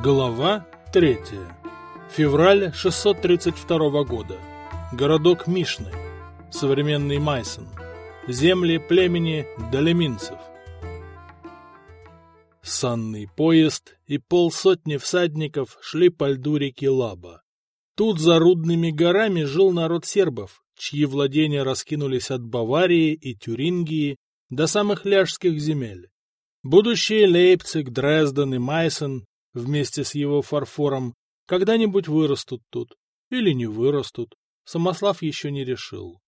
Глава 3. Февраль 632 года. Городок Мишны. Современный Майсон. Земли племени Долеминцев. Санный поезд и полсотни всадников шли по льду реки Лаба. Тут за рудными горами жил народ сербов, чьи владения раскинулись от Баварии и Тюрингии до самых ляжских земель. Будущие Лейпциг, Дрезден и Майсон вместе с его фарфором когда-нибудь вырастут тут. Или не вырастут. Самослав еще не решил.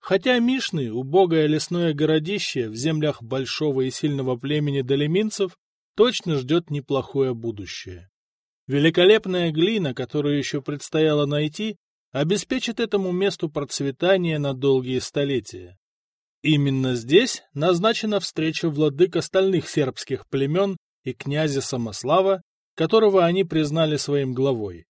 Хотя Мишны, убогое лесное городище в землях большого и сильного племени долеминцев, точно ждет неплохое будущее. Великолепная глина, которую еще предстояло найти, обеспечит этому месту процветание на долгие столетия. Именно здесь назначена встреча владык остальных сербских племен и князя Самослава, которого они признали своим главой.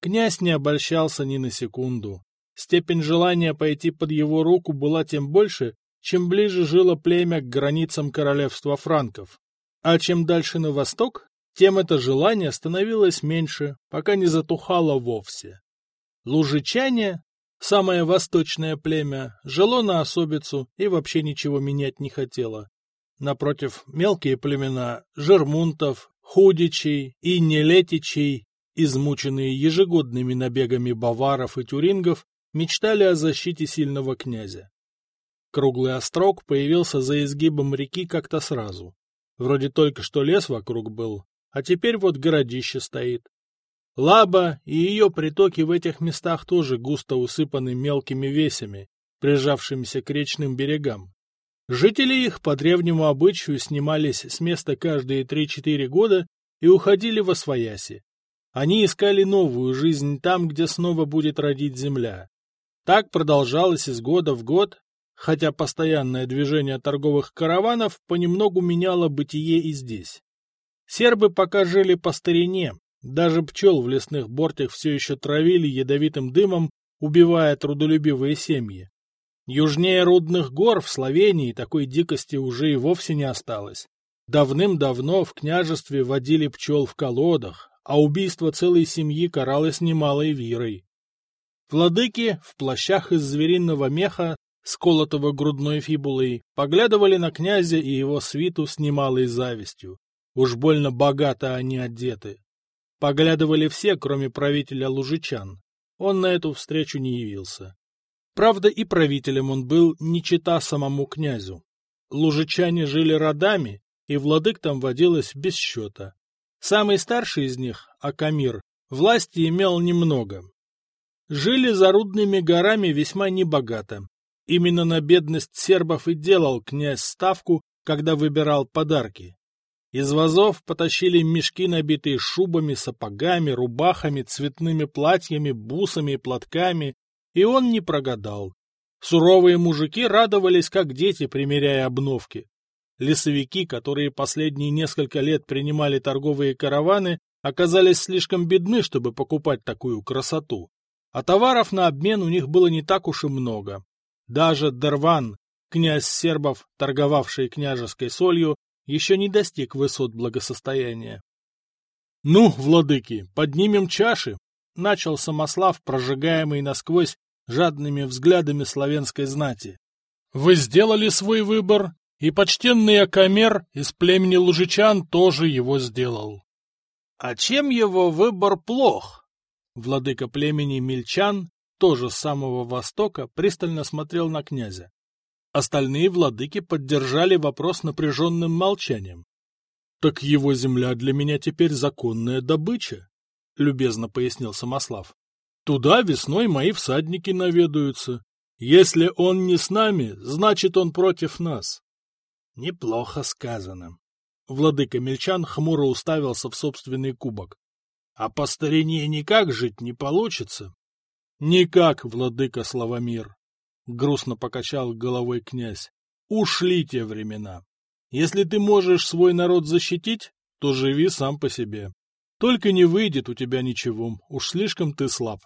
Князь не обольщался ни на секунду. Степень желания пойти под его руку была тем больше, чем ближе жило племя к границам королевства франков. А чем дальше на восток, тем это желание становилось меньше, пока не затухало вовсе. Лужичане, самое восточное племя, жило на особицу и вообще ничего менять не хотело. Напротив, мелкие племена Жермунтов, Худичей и Нелетичей, измученные ежегодными набегами баваров и тюрингов, мечтали о защите сильного князя. Круглый острог появился за изгибом реки как-то сразу. Вроде только что лес вокруг был, а теперь вот городище стоит. Лаба и ее притоки в этих местах тоже густо усыпаны мелкими весями, прижавшимися к речным берегам. Жители их по древнему обычаю снимались с места каждые 3-4 года и уходили во свояси. Они искали новую жизнь там, где снова будет родить земля. Так продолжалось из года в год, хотя постоянное движение торговых караванов понемногу меняло бытие и здесь. Сербы пока жили по старине, даже пчел в лесных бортях все еще травили ядовитым дымом, убивая трудолюбивые семьи. Южнее Рудных гор в Словении такой дикости уже и вовсе не осталось. Давным-давно в княжестве водили пчел в колодах, а убийство целой семьи каралось немалой вирой. Владыки в плащах из звериного меха, сколотого грудной фибулой, поглядывали на князя и его свиту с немалой завистью. Уж больно богато они одеты. Поглядывали все, кроме правителя Лужичан. Он на эту встречу не явился. Правда, и правителем он был не чита самому князю. Лужичане жили родами, и владык там водилось без счета. Самый старший из них, Акамир, власти имел немного. Жили за рудными горами весьма небогато. Именно на бедность сербов и делал князь ставку, когда выбирал подарки. Из вазов потащили мешки, набитые шубами, сапогами, рубахами, цветными платьями, бусами и платками, и он не прогадал. Суровые мужики радовались, как дети, примеряя обновки. Лесовики, которые последние несколько лет принимали торговые караваны, оказались слишком бедны, чтобы покупать такую красоту. А товаров на обмен у них было не так уж и много. Даже Дерван, князь сербов, торговавший княжеской солью, еще не достиг высот благосостояния. — Ну, владыки, поднимем чаши! — начал Самослав, прожигаемый насквозь жадными взглядами славянской знати. — Вы сделали свой выбор, и почтенный Акамер из племени Лужичан тоже его сделал. — А чем его выбор плох? Владыка племени Мельчан, тоже с самого востока, пристально смотрел на князя. Остальные владыки поддержали вопрос напряженным молчанием. — Так его земля для меня теперь законная добыча, — любезно пояснил Самослав. — Туда весной мои всадники наведаются. Если он не с нами, значит, он против нас. — Неплохо сказано. Владыка Мельчан хмуро уставился в собственный кубок. — А по старине никак жить не получится? — Никак, владыка Славомир, — грустно покачал головой князь. — Ушли те времена. Если ты можешь свой народ защитить, то живи сам по себе. Только не выйдет у тебя ничего, уж слишком ты слаб.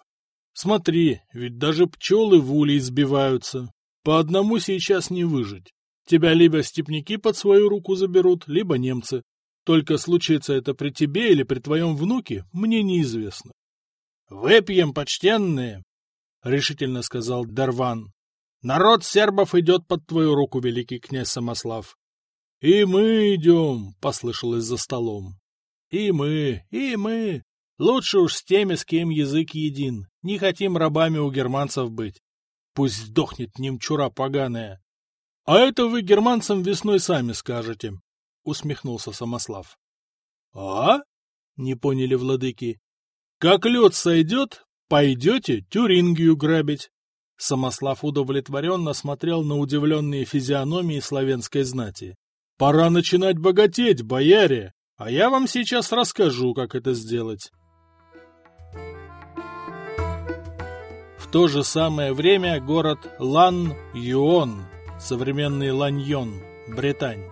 Смотри, ведь даже пчелы в улей сбиваются. По одному сейчас не выжить. Тебя либо степняки под свою руку заберут, либо немцы. Только случится это при тебе или при твоем внуке, мне неизвестно. — Выпьем, почтенные, — решительно сказал Дарван. — Народ сербов идет под твою руку, великий князь Самослав. — И мы идем, — послышалось за столом. — И мы, и мы. Лучше уж с теми, с кем язык един. Не хотим рабами у германцев быть. Пусть сдохнет немчура поганая. — А это вы германцам весной сами скажете, — усмехнулся Самослав. — А? — не поняли владыки. — Как лед сойдет, пойдете Тюрингию грабить. Самослав удовлетворенно смотрел на удивленные физиономии славянской знати. — Пора начинать богатеть, бояре, а я вам сейчас расскажу, как это сделать. То же самое время город Лан-Юон, современный Ланьон, Британь.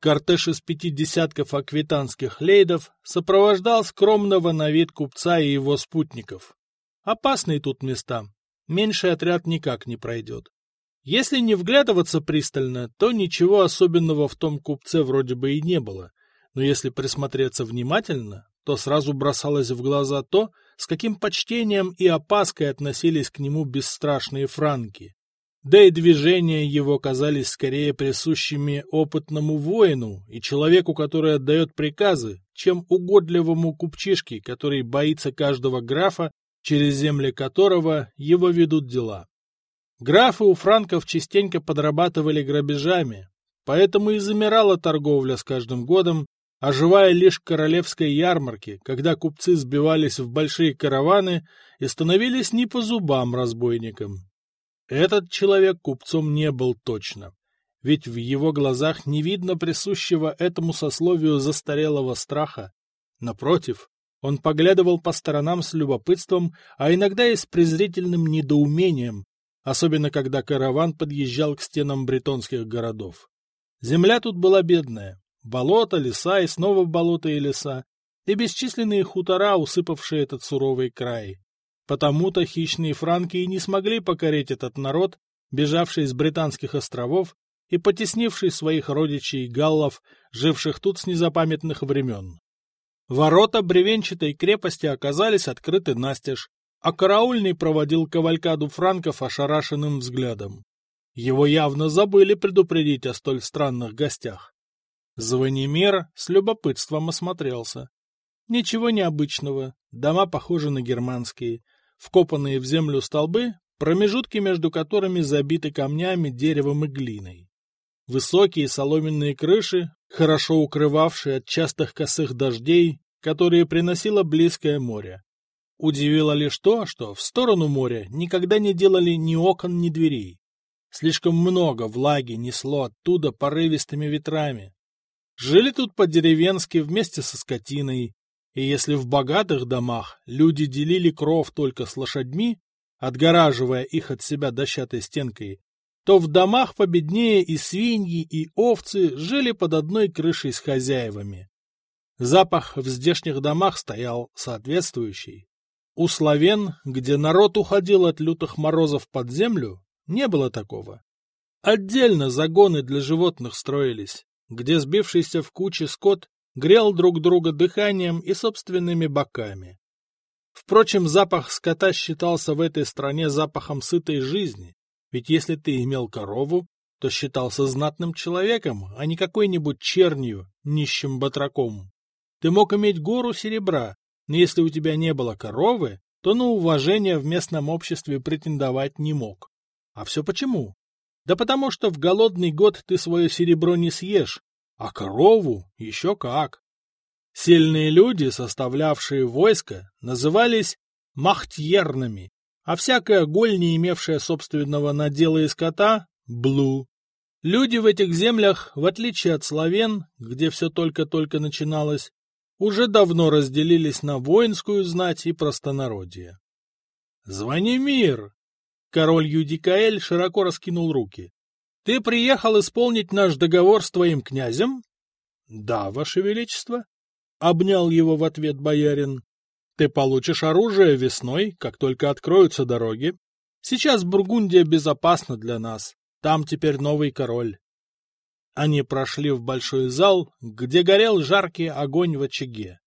Кортеж из пяти десятков аквитанских лейдов сопровождал скромного на вид купца и его спутников. Опасные тут места, меньший отряд никак не пройдет. Если не вглядываться пристально, то ничего особенного в том купце вроде бы и не было, но если присмотреться внимательно, то сразу бросалось в глаза то, с каким почтением и опаской относились к нему бесстрашные франки. Да и движения его казались скорее присущими опытному воину и человеку, который отдает приказы, чем угодливому купчишке, который боится каждого графа, через земли которого его ведут дела. Графы у франков частенько подрабатывали грабежами, поэтому и замирала торговля с каждым годом, оживая лишь королевской ярмарки, когда купцы сбивались в большие караваны и становились не по зубам разбойникам. Этот человек купцом не был точно, ведь в его глазах не видно присущего этому сословию застарелого страха. Напротив, он поглядывал по сторонам с любопытством, а иногда и с презрительным недоумением, особенно когда караван подъезжал к стенам бретонских городов. Земля тут была бедная, Болото, леса и снова болото и леса, и бесчисленные хутора, усыпавшие этот суровый край. Потому-то хищные франки и не смогли покорить этот народ, бежавший из британских островов и потеснивший своих родичей галлов, живших тут с незапамятных времен. Ворота бревенчатой крепости оказались открыты настежь, а караульный проводил кавалькаду франков ошарашенным взглядом. Его явно забыли предупредить о столь странных гостях. Звонимир с любопытством осмотрелся. Ничего необычного, дома похожи на германские, вкопанные в землю столбы, промежутки между которыми забиты камнями, деревом и глиной. Высокие соломенные крыши, хорошо укрывавшие от частых косых дождей, которые приносило близкое море. Удивило лишь то, что в сторону моря никогда не делали ни окон, ни дверей. Слишком много влаги несло оттуда порывистыми ветрами, Жили тут по-деревенски вместе со скотиной, и если в богатых домах люди делили кров только с лошадьми, отгораживая их от себя дощатой стенкой, то в домах победнее и свиньи, и овцы жили под одной крышей с хозяевами. Запах в здешних домах стоял соответствующий. У славян, где народ уходил от лютых морозов под землю, не было такого. Отдельно загоны для животных строились, где сбившийся в кучи скот грел друг друга дыханием и собственными боками. Впрочем, запах скота считался в этой стране запахом сытой жизни, ведь если ты имел корову, то считался знатным человеком, а не какой-нибудь чернью, нищим батраком. Ты мог иметь гору серебра, но если у тебя не было коровы, то на уважение в местном обществе претендовать не мог. А все почему? Да потому что в голодный год ты свое серебро не съешь, а корову еще как. Сильные люди, составлявшие войско, назывались махтьерными, а всякая голь, не имевшая собственного надела и скота — блу. Люди в этих землях, в отличие от славян, где все только-только начиналось, уже давно разделились на воинскую знать и простонародье. «Звони мир!» Король Юдикаэль широко раскинул руки. — Ты приехал исполнить наш договор с твоим князем? — Да, ваше величество, — обнял его в ответ боярин. — Ты получишь оружие весной, как только откроются дороги. Сейчас Бургундия безопасна для нас. Там теперь новый король. Они прошли в большой зал, где горел жаркий огонь в очаге.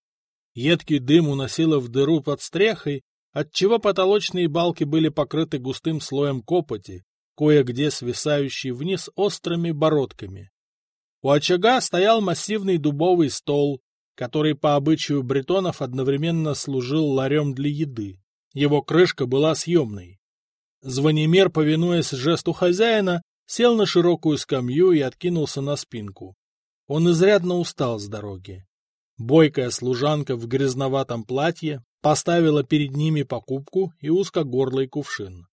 Едкий дым уносило в дыру под стрехой, отчего потолочные балки были покрыты густым слоем копоти, кое-где свисающей вниз острыми бородками. У очага стоял массивный дубовый стол, который по обычаю бретонов одновременно служил ларем для еды. Его крышка была съемной. Звонимир, повинуясь жесту хозяина, сел на широкую скамью и откинулся на спинку. Он изрядно устал с дороги. Бойкая служанка в грязноватом платье поставила перед ними покупку и узкогорлый кувшин.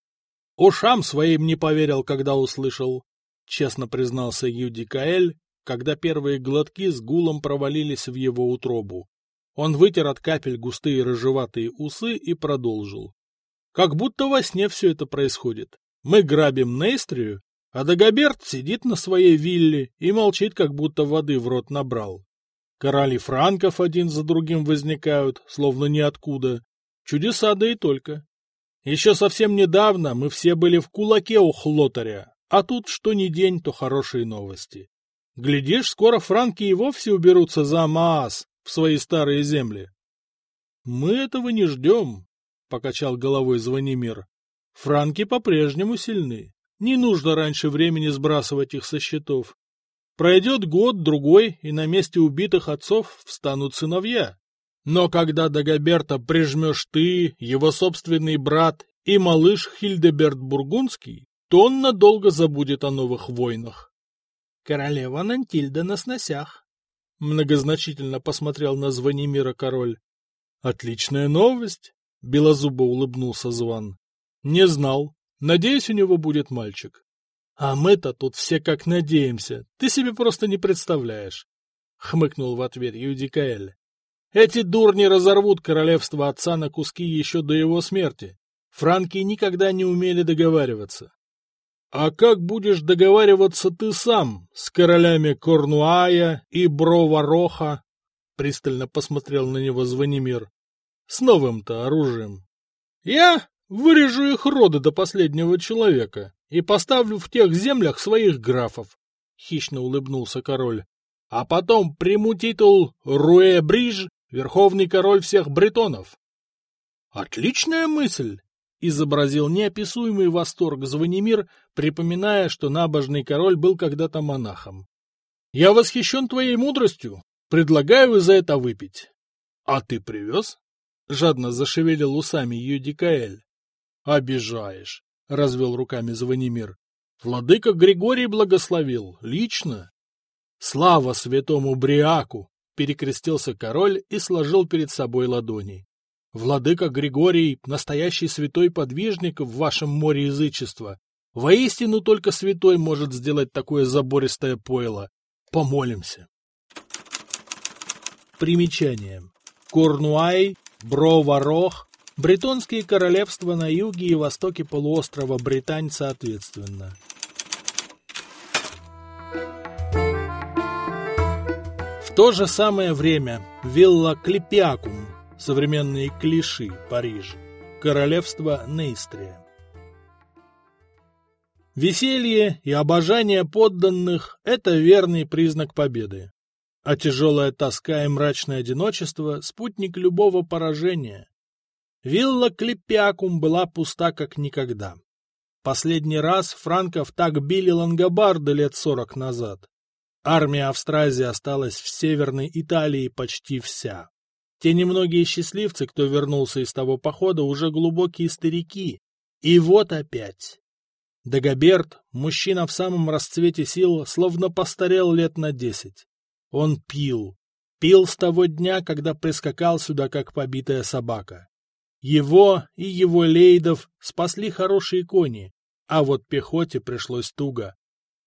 Ушам своим не поверил, когда услышал, честно признался Юди Каэль, когда первые глотки с гулом провалились в его утробу. Он вытер от капель густые рыжеватые усы и продолжил. Как будто во сне все это происходит. Мы грабим Нейстрию, а Дагоберт сидит на своей вилле и молчит, как будто воды в рот набрал. Короли франков один за другим возникают, словно ниоткуда. Чудеса да и только. Еще совсем недавно мы все были в кулаке у Хлотаря, а тут что ни день, то хорошие новости. Глядишь, скоро франки и вовсе уберутся за Маас в свои старые земли. — Мы этого не ждем, — покачал головой Звонимир. — Франки по-прежнему сильны. Не нужно раньше времени сбрасывать их со счетов. Пройдет год-другой, и на месте убитых отцов встанут сыновья. Но когда Дагоберта прижмешь ты, его собственный брат и малыш Хильдеберт Бургундский, то он надолго забудет о новых войнах. Королева Нантильда на сносях. Многозначительно посмотрел на Звонимира король. Отличная новость. — белозубо улыбнулся Зван. — Не знал. Надеюсь, у него будет мальчик. — А мы-то тут все как надеемся. Ты себе просто не представляешь. — хмыкнул в ответ Юдикаэль. — Эти дурни разорвут королевство отца на куски еще до его смерти. Франки никогда не умели договариваться. — А как будешь договариваться ты сам с королями Корнуая и Бровароха? — пристально посмотрел на него Звонимир. С новым-то оружием. Я вырежу их роды до последнего человека и поставлю в тех землях своих графов, — хищно улыбнулся король. А потом приму титул Руэ-Бриж, верховный король всех бретонов. Отличная мысль! — изобразил неописуемый восторг Звонимир, припоминая, что набожный король был когда-то монахом. — Я восхищен твоей мудростью. Предлагаю за это выпить. — А ты привез? — жадно зашевелил усами Юдикаэль. — Обижаешь, — развел руками Звонимир. — Владыка Григорий благословил, лично. — Слава святому Бриаку! — перекрестился король и сложил перед собой ладони. — Владыка Григорий — настоящий святой подвижник в вашем море язычества. Воистину только святой может сделать такое забористое пойло. Помолимся. Примечание. Корнуай Броварох, бретонские королевства на юге и востоке полуострова Британь соответственно. В то же самое время вилла Клепиакум, современные Клиши, Париж, королевство Нейстрия. Веселье и обожание подданных – это верный признак победы а тяжелая тоска и мрачное одиночество — спутник любого поражения. Вилла Клепиакум была пуста как никогда. Последний раз франков так били лангобарды лет сорок назад. Армия Австразии осталась в Северной Италии почти вся. Те немногие счастливцы, кто вернулся из того похода, уже глубокие старики. И вот опять. Дагоберт, мужчина в самом расцвете сил, словно постарел лет на десять. Он пил. Пил с того дня, когда прискакал сюда, как побитая собака. Его и его лейдов спасли хорошие кони, а вот пехоте пришлось туго.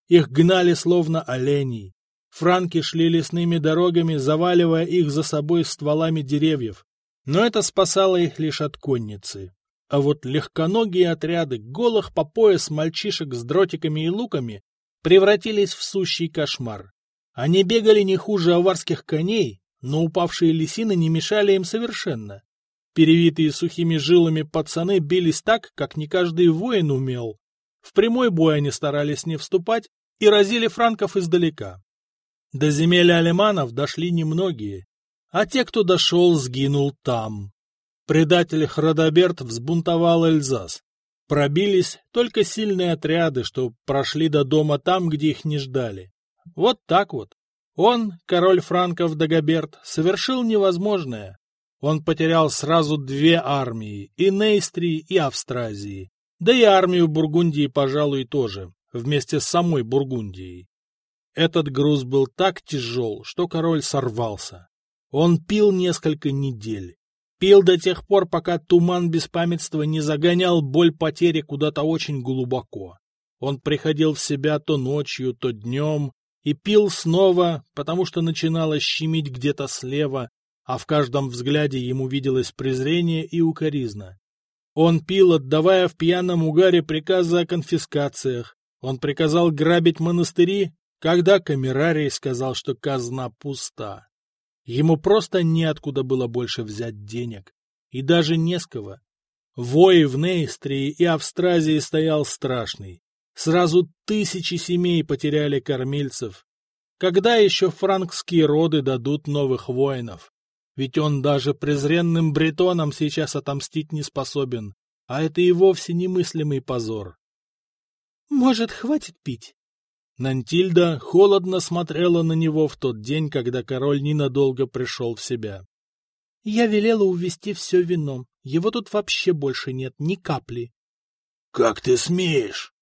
Их гнали словно оленей. Франки шли лесными дорогами, заваливая их за собой стволами деревьев. Но это спасало их лишь от конницы. А вот легконогие отряды голых по пояс мальчишек с дротиками и луками превратились в сущий кошмар. Они бегали не хуже аварских коней, но упавшие лисины не мешали им совершенно. Перевитые сухими жилами пацаны бились так, как не каждый воин умел. В прямой бой они старались не вступать и разили франков издалека. До земель алиманов дошли немногие, а те, кто дошел, сгинул там. Предатель Храдоберт взбунтовал Эльзас. Пробились только сильные отряды, что прошли до дома там, где их не ждали. Вот так вот. Он, король франков Дагоберт, совершил невозможное. Он потерял сразу две армии, и Нейстрии, и Австразии. Да и армию Бургундии, пожалуй, тоже, вместе с самой Бургундией. Этот груз был так тяжел, что король сорвался. Он пил несколько недель. Пил до тех пор, пока туман беспамятства не загонял боль потери куда-то очень глубоко. Он приходил в себя то ночью, то днем, и пил снова, потому что начинало щемить где-то слева, а в каждом взгляде ему виделось презрение и укоризна. Он пил, отдавая в пьяном угаре приказы о конфискациях. Он приказал грабить монастыри, когда камерарий сказал, что казна пуста. Ему просто неоткуда было больше взять денег. И даже не с кого. Вой в Нейстрии и Австразии стоял страшный. Сразу тысячи семей потеряли кормильцев. Когда еще франкские роды дадут новых воинов? Ведь он даже презренным бретонам сейчас отомстить не способен, а это и вовсе немыслимый позор. — Может, хватит пить? Нантильда холодно смотрела на него в тот день, когда король ненадолго пришел в себя. — Я велела увести все вино. Его тут вообще больше нет, ни капли. — Как ты смеешь?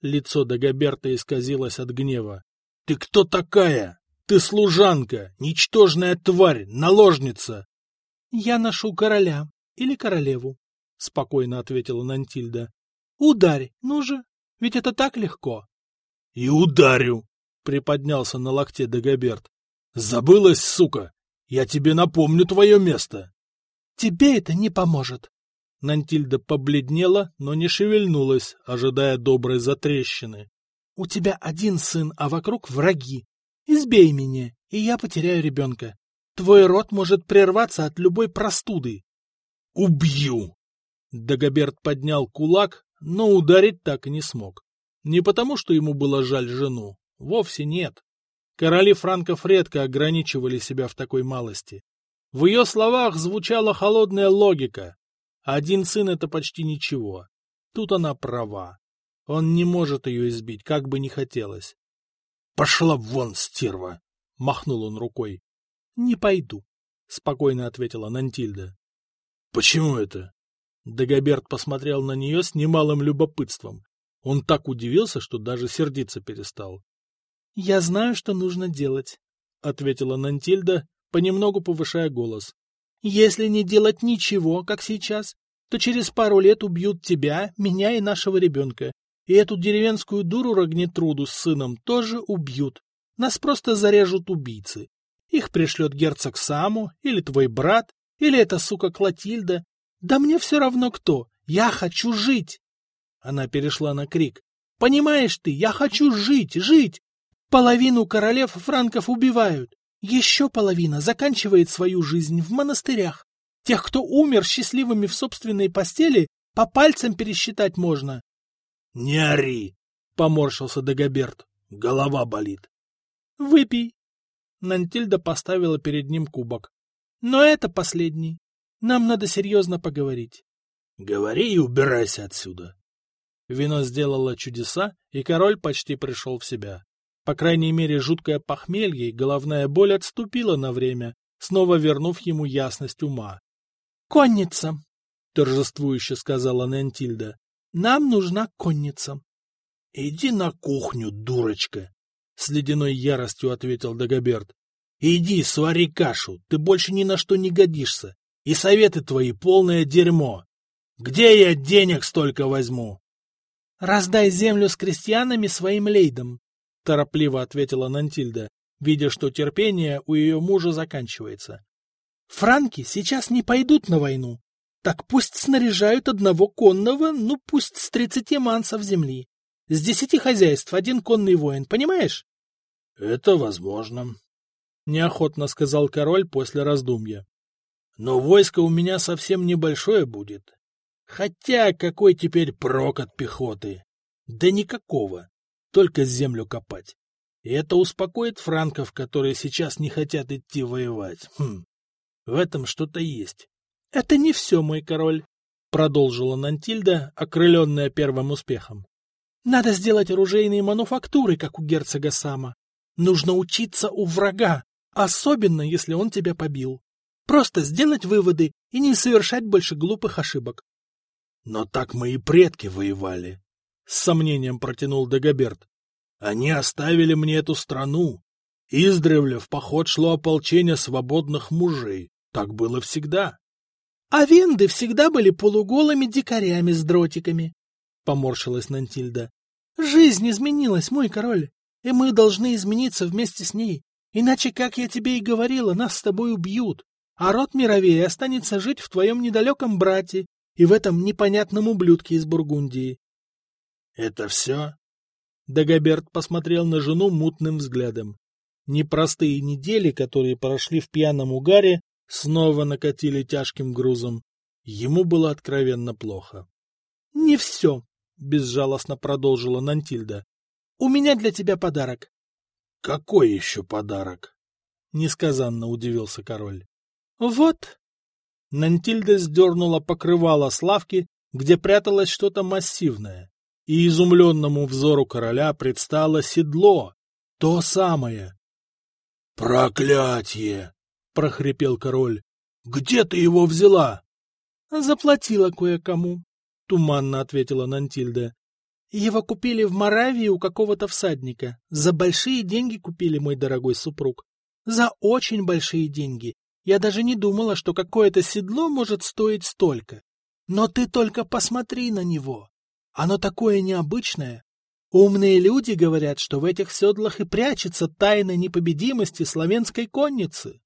Лицо Дагоберта исказилось от гнева. — Ты кто такая? Ты служанка, ничтожная тварь, наложница. — Я ношу короля или королеву, — спокойно ответила Нантильда. — Ударь, ну же, ведь это так легко. — И ударю, — приподнялся на локте Дагоберт. — Забылась, сука! Я тебе напомню твое место. — Тебе это не поможет. Нантильда побледнела, но не шевельнулась, ожидая доброй затрещины. — У тебя один сын, а вокруг враги. Избей меня, и я потеряю ребенка. Твой род может прерваться от любой простуды. — Убью! Дагоберт поднял кулак, но ударить так и не смог. Не потому, что ему было жаль жену. Вовсе нет. Короли франков редко ограничивали себя в такой малости. В ее словах звучала холодная логика. Один сын — это почти ничего. Тут она права. Он не может ее избить, как бы ни хотелось. — Пошла вон, стерва! — махнул он рукой. — Не пойду, — спокойно ответила Нантильда. — Почему это? Дагоберт посмотрел на нее с немалым любопытством. Он так удивился, что даже сердиться перестал. — Я знаю, что нужно делать, — ответила Нантильда, понемногу повышая голос. — Если не делать ничего, как сейчас, то через пару лет убьют тебя, меня и нашего ребенка. И эту деревенскую дуру Рогнетруду с сыном тоже убьют. Нас просто зарежут убийцы. Их пришлет герцог Саму, или твой брат, или эта сука Клотильда. Да мне все равно кто. Я хочу жить. Она перешла на крик. «Понимаешь ты, я хочу жить, жить! Половину королев франков убивают. Еще половина заканчивает свою жизнь в монастырях. Тех, кто умер счастливыми в собственной постели, по пальцам пересчитать можно. — Не ори! — поморщился Дагоберт. — Голова болит. — Выпей. Нантильда поставила перед ним кубок. — Но это последний. Нам надо серьезно поговорить. — Говори и убирайся отсюда. Вино сделало чудеса, и король почти пришел в себя. По крайней мере, жуткое похмелье и головная боль отступила на время, снова вернув ему ясность ума. — Конница! — торжествующе сказала Нантильда. — Нам нужна конница. — Иди на кухню, дурочка! — с ледяной яростью ответил Дагоберт. — Иди, свари кашу, ты больше ни на что не годишься, и советы твои полное дерьмо. Где я денег столько возьму? «Раздай землю с крестьянами своим лейдам», — торопливо ответила Нантильда, видя, что терпение у ее мужа заканчивается. «Франки сейчас не пойдут на войну. Так пусть снаряжают одного конного, ну пусть с тридцати мансов земли. С десяти хозяйств один конный воин, понимаешь?» «Это возможно», — неохотно сказал король после раздумья. «Но войско у меня совсем небольшое будет. Хотя какой теперь прок от пехоты? Да никакого. только землю копать. И это успокоит франков, которые сейчас не хотят идти воевать. Хм, в этом что-то есть. — Это не все, мой король, — продолжила Нантильда, окрыленная первым успехом. — Надо сделать оружейные мануфактуры, как у герцога Сама. Нужно учиться у врага, особенно если он тебя побил. Просто сделать выводы и не совершать больше глупых ошибок. — Но так мои предки воевали, — с сомнением протянул Дагоберт. — Они оставили мне эту страну. Издревле в поход шло ополчение свободных мужей. Так было всегда. — А венды всегда были полуголыми дикарями с дротиками, — поморщилась Нантильда. — Жизнь изменилась, мой король и мы должны измениться вместе с ней. Иначе, как я тебе и говорила, нас с тобой убьют, а род Мировей останется жить в твоем недалеком брате и в этом непонятном ублюдке из Бургундии. — Это все? Дагоберт посмотрел на жену мутным взглядом. Непростые недели, которые прошли в пьяном угаре, снова накатили тяжким грузом. Ему было откровенно плохо. — Не все, — безжалостно продолжила Нантильда. У меня для тебя подарок. — Какой еще подарок? — несказанно удивился король. — Вот. Нантильда сдернула покрывало Славки, где пряталось что-то массивное, и изумленному взору короля предстало седло, то самое. — Проклятье! — прохрипел король. — Где ты его взяла? — Заплатила кое-кому, — туманно ответила Нантильда. Его купили в Моравии у какого-то всадника. За большие деньги купили, мой дорогой супруг. За очень большие деньги. Я даже не думала, что какое-то седло может стоить столько. Но ты только посмотри на него. Оно такое необычное. Умные люди говорят, что в этих седлах и прячется тайна непобедимости славянской конницы.